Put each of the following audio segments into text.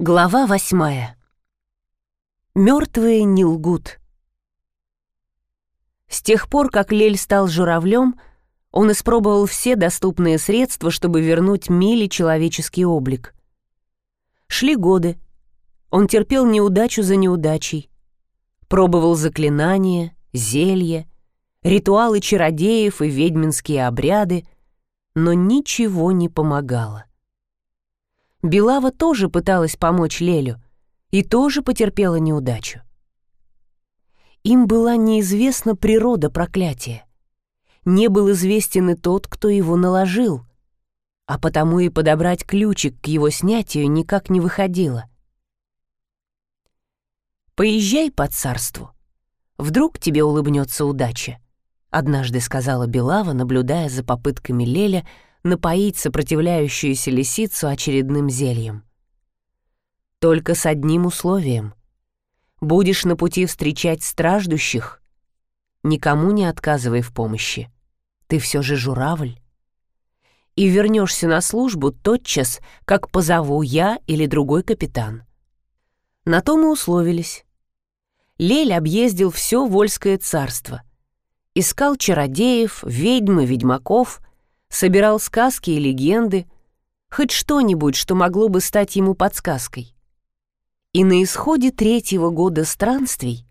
Глава восьмая. Мертвые не лгут. С тех пор, как Лель стал журавлем, он испробовал все доступные средства, чтобы вернуть Миле человеческий облик. Шли годы. Он терпел неудачу за неудачей. Пробовал заклинания, зелья, ритуалы чародеев и ведьминские обряды, но ничего не помогало. Белава тоже пыталась помочь Лелю и тоже потерпела неудачу. Им была неизвестна природа проклятия. Не был известен и тот, кто его наложил, а потому и подобрать ключик к его снятию никак не выходило. «Поезжай по царству. Вдруг тебе улыбнется удача», — однажды сказала Белава, наблюдая за попытками Леля напоить сопротивляющуюся лисицу очередным зельем. Только с одним условием. Будешь на пути встречать страждущих, никому не отказывай в помощи. Ты все же журавль. И вернешься на службу тотчас, как позову я или другой капитан. На то мы условились. Лель объездил все Вольское царство. Искал чародеев, ведьм и ведьмаков — собирал сказки и легенды, хоть что-нибудь, что могло бы стать ему подсказкой. И на исходе третьего года странствий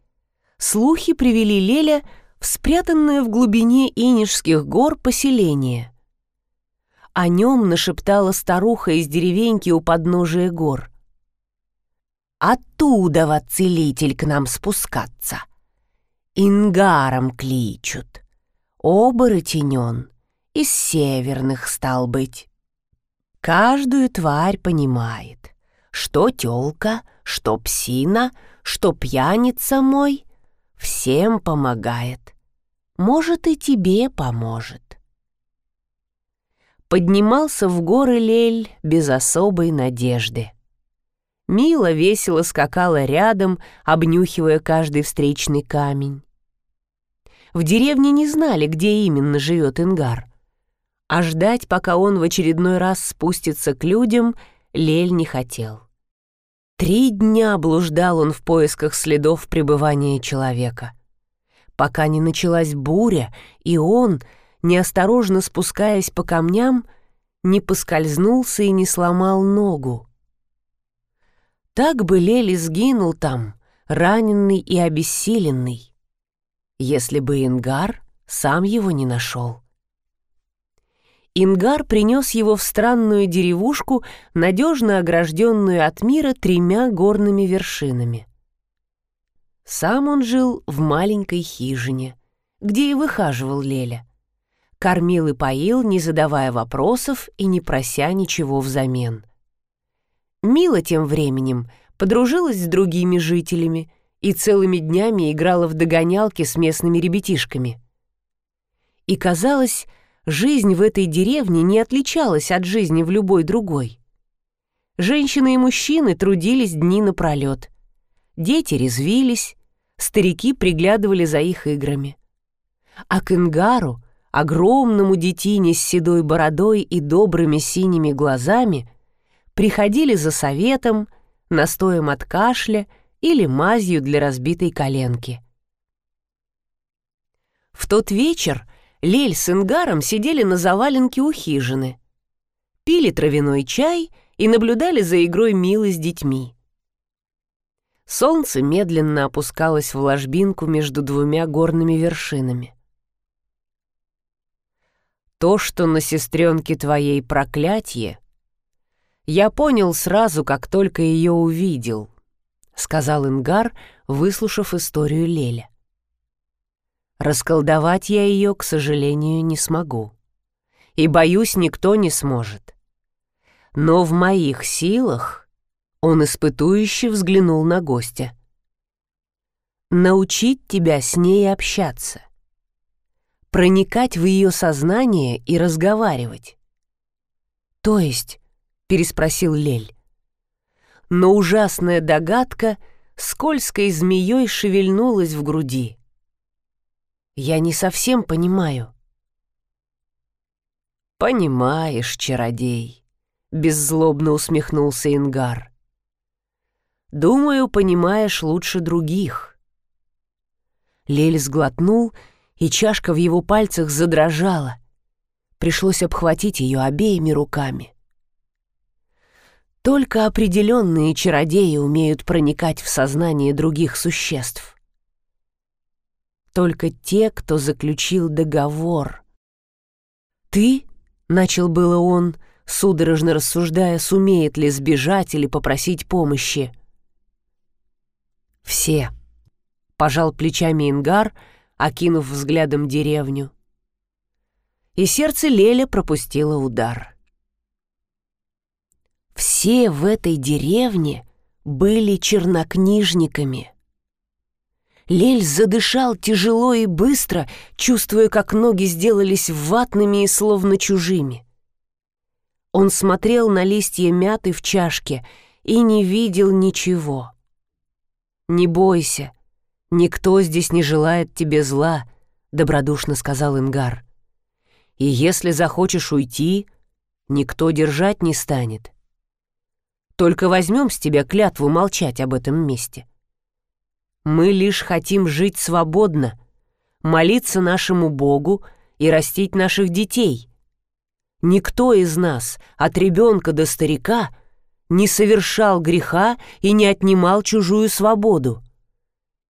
слухи привели Леля в спрятанное в глубине Инежских гор поселение. О нем нашептала старуха из деревеньки у подножия гор. «Оттуда во целитель к нам спускаться. Ингаром кличут. Оборотень он, из северных стал быть. Каждую тварь понимает, что тёлка, что псина, что пьяница мой, всем помогает. Может, и тебе поможет. Поднимался в горы Лель без особой надежды. Мила весело скакала рядом, обнюхивая каждый встречный камень. В деревне не знали, где именно живет Ингар — а ждать, пока он в очередной раз спустится к людям, Лель не хотел. Три дня блуждал он в поисках следов пребывания человека. Пока не началась буря, и он, неосторожно спускаясь по камням, не поскользнулся и не сломал ногу. Так бы Лели сгинул там, раненый и обессиленный, если бы Ингар сам его не нашел. Ингар принес его в странную деревушку, надежно огражденную от мира тремя горными вершинами. Сам он жил в маленькой хижине, где и выхаживал Леля. Кормил и поил, не задавая вопросов и не прося ничего взамен. Мила тем временем подружилась с другими жителями и целыми днями играла в догонялки с местными ребятишками. И казалось, Жизнь в этой деревне не отличалась от жизни в любой другой. Женщины и мужчины трудились дни напролет. Дети резвились, старики приглядывали за их играми. А к Ингару, огромному детине с седой бородой и добрыми синими глазами, приходили за советом, настоем от кашля или мазью для разбитой коленки. В тот вечер Лель с Ингаром сидели на заваленке у хижины, пили травяной чай и наблюдали за игрой Милы с детьми. Солнце медленно опускалось в ложбинку между двумя горными вершинами. «То, что на сестренке твоей проклятие, я понял сразу, как только ее увидел», — сказал Ингар, выслушав историю Леля. Расколдовать я ее, к сожалению, не смогу. И, боюсь, никто не сможет. Но в моих силах он испытующе взглянул на гостя. Научить тебя с ней общаться. Проникать в ее сознание и разговаривать. То есть, переспросил Лель. Но ужасная догадка скользкой змеей шевельнулась в груди. Я не совсем понимаю». «Понимаешь, чародей», — беззлобно усмехнулся Ингар. Думаю, понимаешь лучше других». Лель сглотнул, и чашка в его пальцах задрожала. Пришлось обхватить ее обеими руками. Только определенные чародеи умеют проникать в сознание других существ. Только те, кто заключил договор. «Ты?» — начал было он, судорожно рассуждая, сумеет ли сбежать или попросить помощи. «Все», — пожал плечами Ингар, окинув взглядом деревню. И сердце Леля пропустило удар. Все в этой деревне были чернокнижниками. Лель задышал тяжело и быстро, чувствуя, как ноги сделались ватными и словно чужими. Он смотрел на листья мяты в чашке и не видел ничего. «Не бойся, никто здесь не желает тебе зла», — добродушно сказал Ингар. «И если захочешь уйти, никто держать не станет. Только возьмем с тебя клятву молчать об этом месте. Мы лишь хотим жить свободно, молиться нашему Богу и растить наших детей. Никто из нас, от ребенка до старика, не совершал греха и не отнимал чужую свободу.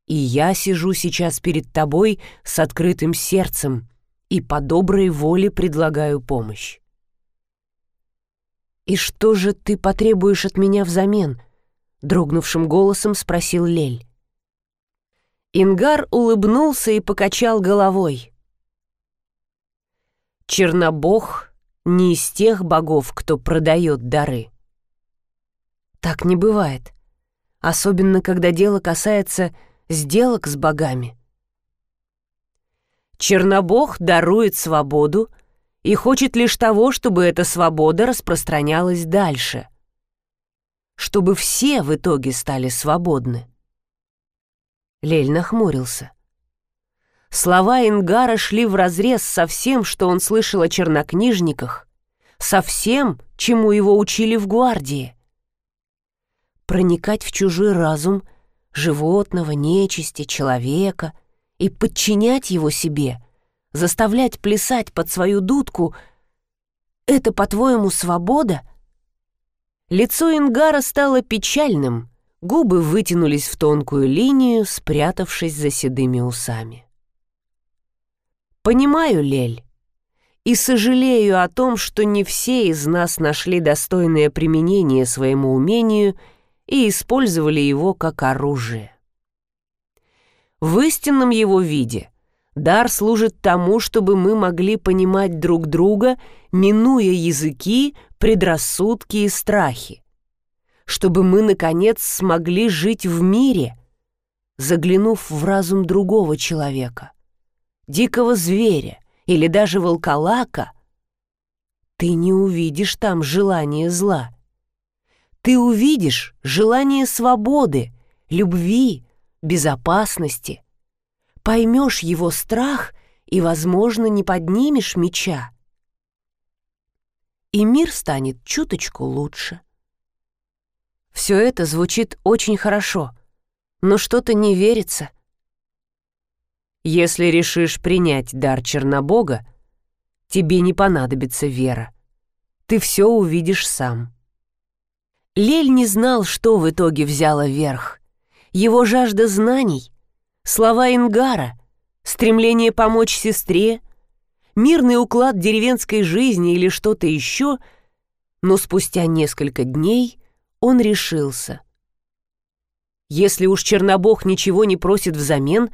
И я сижу сейчас перед тобой с открытым сердцем и по доброй воле предлагаю помощь. «И что же ты потребуешь от меня взамен?» — дрогнувшим голосом спросил Лель. Ингар улыбнулся и покачал головой. «Чернобог не из тех богов, кто продает дары». Так не бывает, особенно когда дело касается сделок с богами. Чернобог дарует свободу и хочет лишь того, чтобы эта свобода распространялась дальше. Чтобы все в итоге стали свободны. Лель нахмурился. Слова Ингара шли вразрез со всем, что он слышал о чернокнижниках, со всем, чему его учили в гвардии. Проникать в чужой разум животного, нечисти, человека и подчинять его себе — заставлять плясать под свою дудку — это, по-твоему, свобода? Лицо Ингара стало печальным, губы вытянулись в тонкую линию, спрятавшись за седыми усами. «Понимаю, Лель, и сожалею о том, что не все из нас нашли достойное применение своему умению и использовали его как оружие. В истинном его виде — Дар служит тому, чтобы мы могли понимать друг друга, минуя языки, предрассудки и страхи. Чтобы мы, наконец, смогли жить в мире, заглянув в разум другого человека, дикого зверя или даже волколака, ты не увидишь там желание зла. Ты увидишь желание свободы, любви, безопасности — поймешь его страх и, возможно, не поднимешь меча. И мир станет чуточку лучше. Все это звучит очень хорошо, но что-то не верится. Если решишь принять дар Чернобога, тебе не понадобится вера. Ты все увидишь сам. Лель не знал, что в итоге взяло верх. Его жажда знаний слова Ингара, стремление помочь сестре, мирный уклад деревенской жизни или что-то еще, но спустя несколько дней он решился. Если уж Чернобог ничего не просит взамен,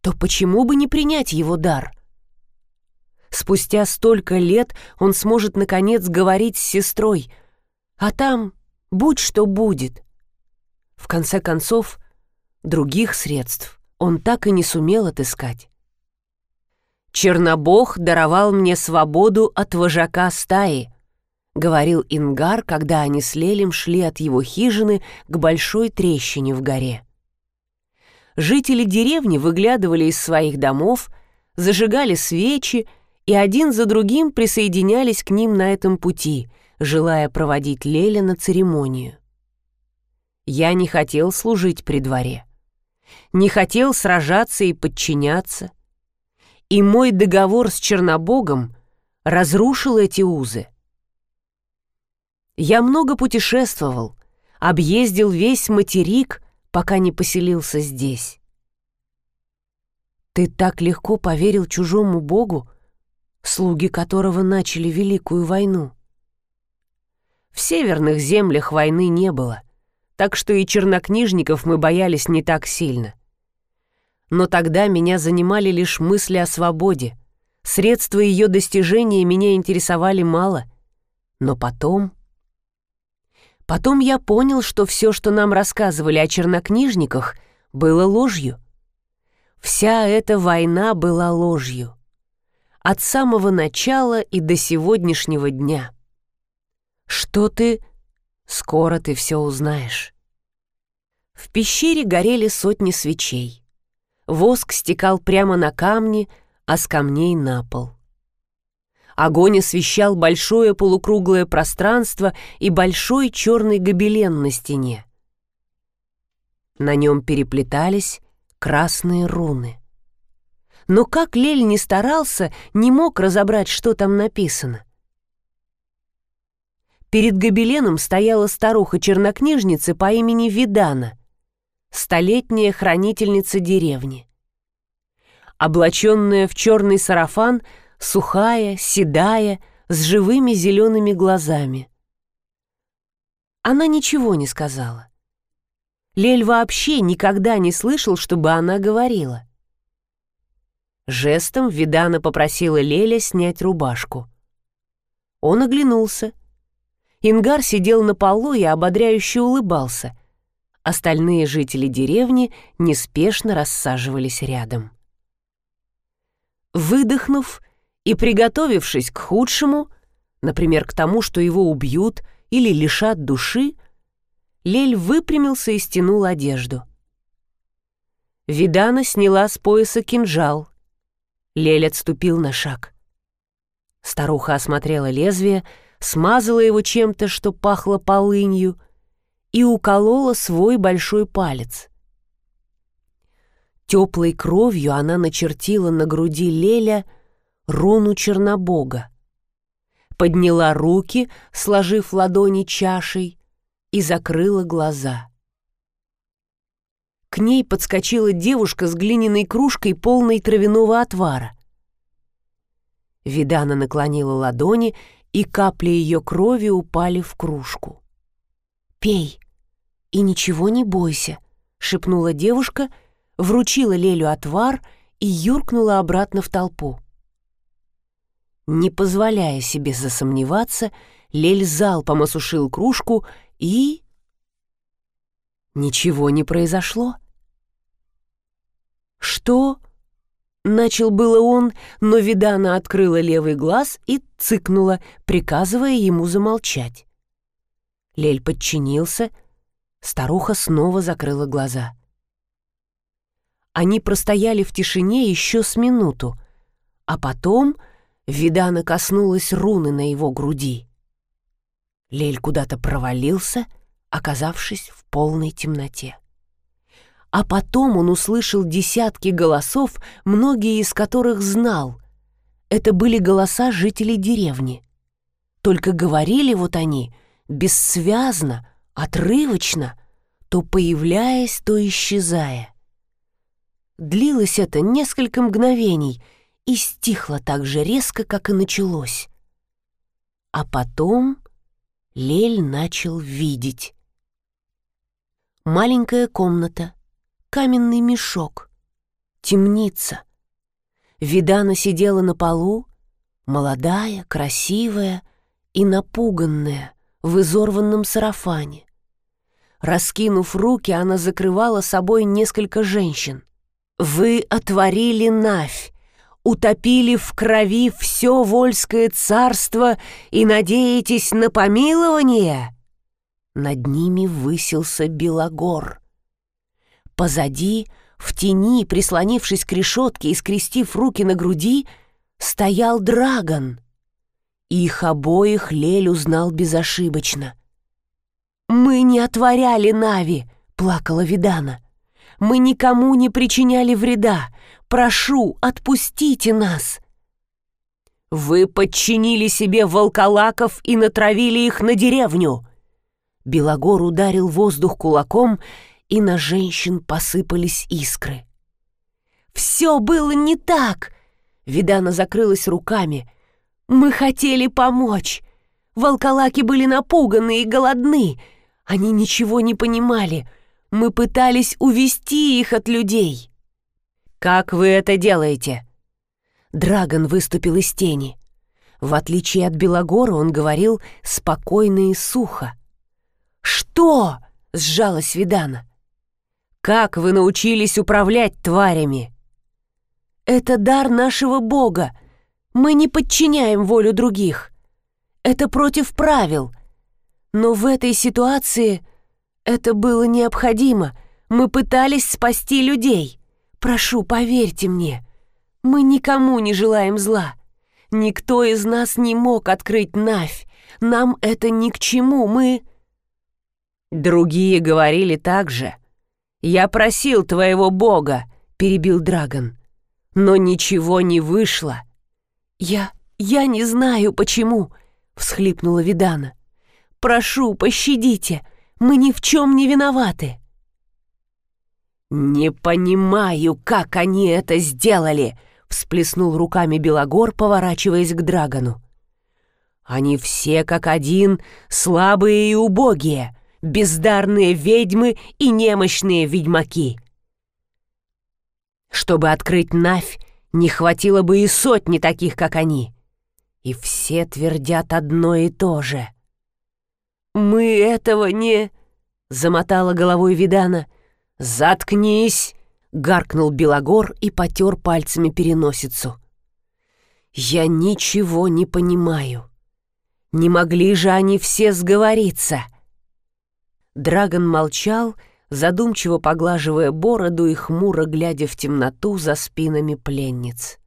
то почему бы не принять его дар? Спустя столько лет он сможет наконец говорить с сестрой, а там будь что будет. В конце концов, других средств он так и не сумел отыскать. «Чернобог даровал мне свободу от вожака стаи», — говорил Ингар, когда они с Лелем шли от его хижины к большой трещине в горе. Жители деревни выглядывали из своих домов, зажигали свечи и один за другим присоединялись к ним на этом пути, желая проводить Леля на церемонию. Я не хотел служить при дворе. Не хотел сражаться и подчиняться. И мой договор с Чернобогом разрушил эти узы. Я много путешествовал, объездил весь материк, пока не поселился здесь. Ты так легко поверил чужому богу, слуги которого начали Великую войну. В северных землях войны не было, так что и чернокнижников мы боялись не так сильно. Но тогда меня занимали лишь мысли о свободе. Средства ее достижения меня интересовали мало. Но потом... Потом я понял, что все, что нам рассказывали о чернокнижниках, было ложью. Вся эта война была ложью. От самого начала и до сегодняшнего дня. Что ты... Скоро ты все узнаешь. В пещере горели сотни свечей. Воск стекал прямо на камни, а с камней на пол. Огонь освещал большое полукруглое пространство и большой черный гобелен на стене. На нем переплетались красные руны. Но как Лель не старался, не мог разобрать, что там написано. Перед гобеленом стояла старуха-чернокнижница по имени Видана, столетняя хранительница деревни. Облаченная в черный сарафан, сухая, седая, с живыми зелеными глазами. Она ничего не сказала. Лель вообще никогда не слышал, чтобы она говорила. Жестом Видана попросила Леля снять рубашку. Он оглянулся — Ингар сидел на полу и ободряюще улыбался. Остальные жители деревни неспешно рассаживались рядом. Выдохнув и приготовившись к худшему, например, к тому, что его убьют или лишат души, Лель выпрямился и стянул одежду. Видана сняла с пояса кинжал. Лель отступил на шаг. Старуха осмотрела лезвие, смазала его чем-то, что пахло полынью, и уколола свой большой палец. Теплой кровью она начертила на груди Леля руну Чернобога. Подняла руки, сложив ладони чашей, и закрыла глаза. К ней подскочила девушка с глиняной кружкой, полной травяного отвара. Видана наклонила ладони и капли ее крови упали в кружку. «Пей и ничего не бойся», — шепнула девушка, вручила Лелю отвар и юркнула обратно в толпу. Не позволяя себе засомневаться, Лель залпом осушил кружку и... Ничего не произошло. «Что?» Начал было он, но Видана открыла левый глаз и цыкнула, приказывая ему замолчать. Лель подчинился, старуха снова закрыла глаза. Они простояли в тишине еще с минуту, а потом Видана коснулась руны на его груди. Лель куда-то провалился, оказавшись в полной темноте. А потом он услышал десятки голосов, многие из которых знал. Это были голоса жителей деревни. Только говорили вот они бессвязно, отрывочно, то появляясь, то исчезая. Длилось это несколько мгновений и стихло так же резко, как и началось. А потом Лель начал видеть. Маленькая комната, каменный мешок, темница. Видана сидела на полу, молодая, красивая и напуганная, в изорванном сарафане. Раскинув руки, она закрывала собой несколько женщин. «Вы отворили Навь, утопили в крови все Вольское царство и надеетесь на помилование?» Над ними высился Белогор — Позади, в тени, прислонившись к решетке и скрестив руки на груди, стоял Драгон. Их обоих Лель узнал безошибочно. «Мы не отворяли Нави!» — плакала Видана. «Мы никому не причиняли вреда. Прошу, отпустите нас!» «Вы подчинили себе волколаков и натравили их на деревню!» Белогор ударил воздух кулаком, и на женщин посыпались искры. «Все было не так!» Видана закрылась руками. «Мы хотели помочь. Волколаки были напуганы и голодны. Они ничего не понимали. Мы пытались увести их от людей». «Как вы это делаете?» Драгон выступил из тени. В отличие от Белогора он говорил спокойно и сухо. «Что?» — сжалась Видана. «Как вы научились управлять тварями?» «Это дар нашего Бога. Мы не подчиняем волю других. Это против правил. Но в этой ситуации это было необходимо. Мы пытались спасти людей. Прошу, поверьте мне, мы никому не желаем зла. Никто из нас не мог открыть Навь. Нам это ни к чему, мы...» Другие говорили так же. «Я просил твоего бога», — перебил Драгон. «Но ничего не вышло». «Я... я не знаю, почему», — всхлипнула Видана. «Прошу, пощадите, мы ни в чем не виноваты». «Не понимаю, как они это сделали!» — всплеснул руками Белогор, поворачиваясь к Драгону. «Они все как один слабые и убогие, бездарные ведьмы и немощные ведьмаки. Чтобы открыть Навь, не хватило бы и сотни таких, как они. И все твердят одно и то же. «Мы этого не...» — замотала головой Видана. «Заткнись!» — гаркнул Белогор и потер пальцами переносицу. «Я ничего не понимаю. Не могли же они все сговориться?» Драгон молчал, задумчиво поглаживая бороду и хмуро глядя в темноту за спинами пленниц.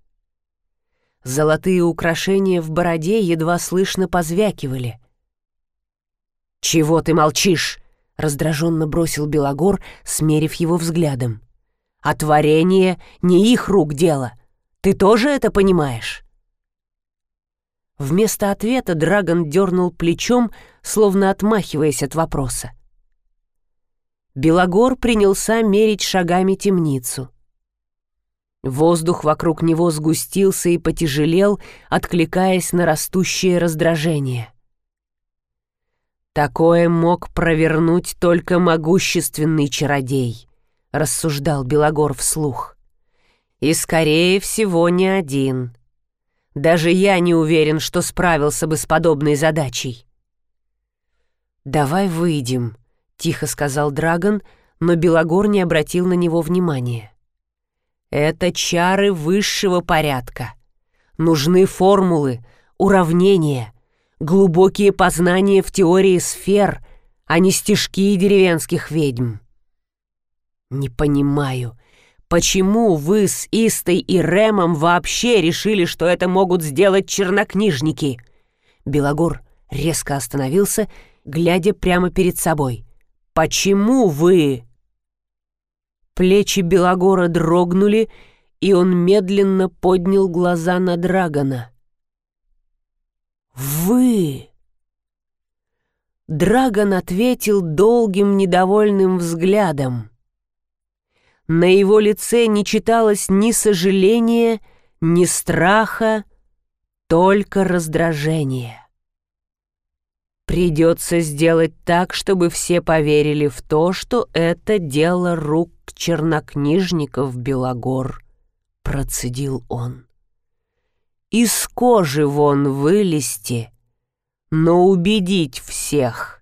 Золотые украшения в бороде едва слышно позвякивали. «Чего ты молчишь?» — раздраженно бросил Белогор, смерив его взглядом. «А творение не их рук дело. Ты тоже это понимаешь?» Вместо ответа Драгон дернул плечом, словно отмахиваясь от вопроса. Белогор принялся мерить шагами темницу. Воздух вокруг него сгустился и потяжелел, откликаясь на растущее раздражение. «Такое мог провернуть только могущественный чародей», — рассуждал Белогор вслух. «И, скорее всего, не один. Даже я не уверен, что справился бы с подобной задачей». «Давай выйдем», тихо сказал Драгон, но Белогор не обратил на него внимания. Это чары высшего порядка. Нужны формулы, уравнения, глубокие познания в теории сфер, а не стишки деревенских ведьм. Не понимаю, почему вы с Истой и Ремом вообще решили, что это могут сделать чернокнижники? Белогор резко остановился, глядя прямо перед собой. Почему вы?» Плечи Белогора дрогнули, и он медленно поднял глаза на Драгона. «Вы!» Драгон ответил долгим недовольным взглядом. На его лице не читалось ни сожаления, ни страха, только раздражение. Придется сделать так, чтобы все поверили в то, что это дело рук чернокнижников Белогор, процедил он. Из кожи вон вылезти, но убедить всех,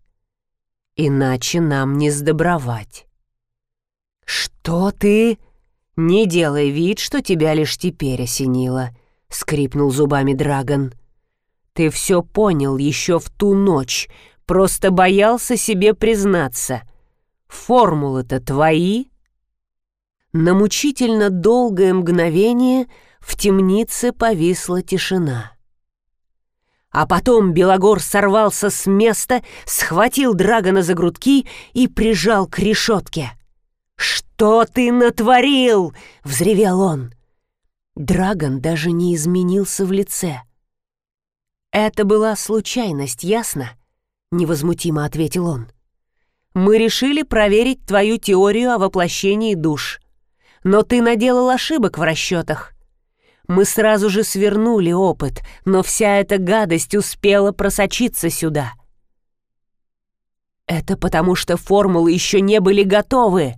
иначе нам не сдобровать. Что ты? Не делай вид, что тебя лишь теперь осенило, скрипнул зубами Драгон. — ты все понял еще в ту ночь, просто боялся себе признаться. Формулы-то твои?» На мучительно долгое мгновение в темнице повисла тишина. А потом Белогор сорвался с места, схватил Драгона за грудки и прижал к решетке. «Что ты натворил?» — взревел он. Драгон даже не изменился в лице. «Это была случайность, ясно?» — невозмутимо ответил он. «Мы решили проверить твою теорию о воплощении душ. Но ты наделал ошибок в расчетах. Мы сразу же свернули опыт, но вся эта гадость успела просочиться сюда». «Это потому, что формулы еще не были готовы!»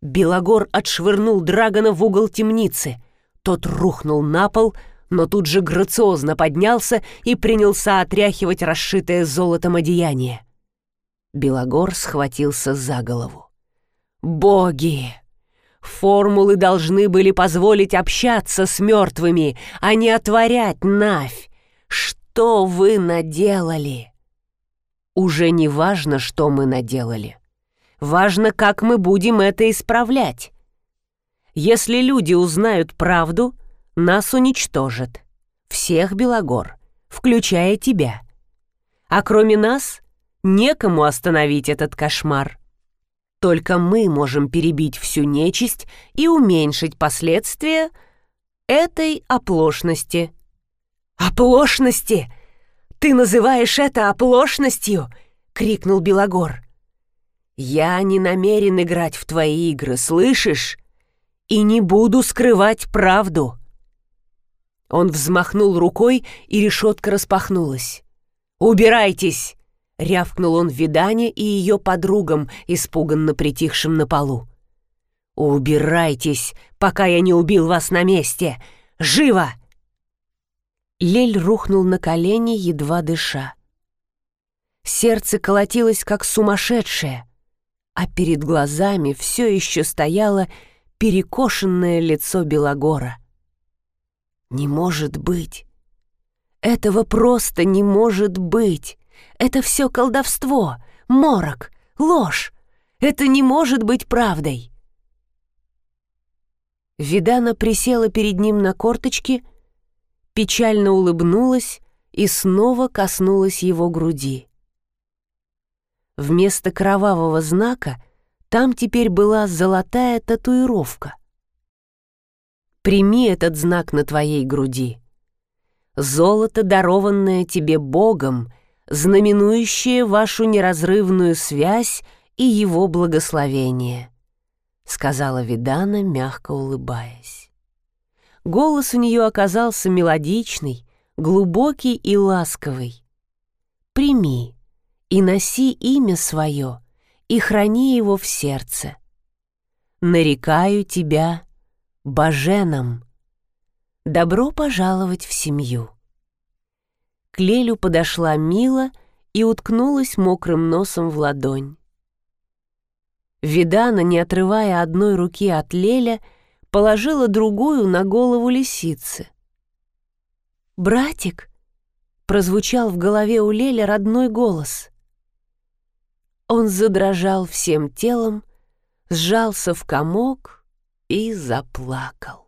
Белогор отшвырнул Драгона в угол темницы. Тот рухнул на пол, но тут же грациозно поднялся и принялся отряхивать расшитое золотом одеяние. Белогор схватился за голову. «Боги! Формулы должны были позволить общаться с мертвыми, а не отворять Навь! Что вы наделали?» «Уже не важно, что мы наделали. Важно, как мы будем это исправлять. Если люди узнают правду, нас уничтожат. Всех Белогор, включая тебя. А кроме нас, некому остановить этот кошмар. Только мы можем перебить всю нечисть и уменьшить последствия этой оплошности. «Оплошности! Ты называешь это оплошностью?» — крикнул Белогор. «Я не намерен играть в твои игры, слышишь? И не буду скрывать правду». Он взмахнул рукой, и решетка распахнулась. «Убирайтесь!» — рявкнул он Видане и ее подругам, испуганно притихшим на полу. «Убирайтесь, пока я не убил вас на месте! Живо!» Лель рухнул на колени, едва дыша. Сердце колотилось, как сумасшедшее — а перед глазами все еще стояло перекошенное лицо Белогора. «Не может быть! Этого просто не может быть! Это все колдовство, морок, ложь! Это не может быть правдой!» Видана присела перед ним на корточки, печально улыбнулась и снова коснулась его груди. Вместо кровавого знака там теперь была золотая татуировка. Прими этот знак на твоей груди. Золото, дарованное тебе Богом, знаменующее вашу неразрывную связь и его благословение, сказала Видана, мягко улыбаясь. Голос у нее оказался мелодичный, глубокий и ласковый. Прими и носи имя свое, и храни его в сердце. Нарекаю тебя Баженом. Добро пожаловать в семью. К Лелю подошла Мила и уткнулась мокрым носом в ладонь. Видана, не отрывая одной руки от Леля, положила другую на голову лисицы. «Братик!» — прозвучал в голове у Леля родной голос. Он задрожал всем телом, сжался в комок и заплакал.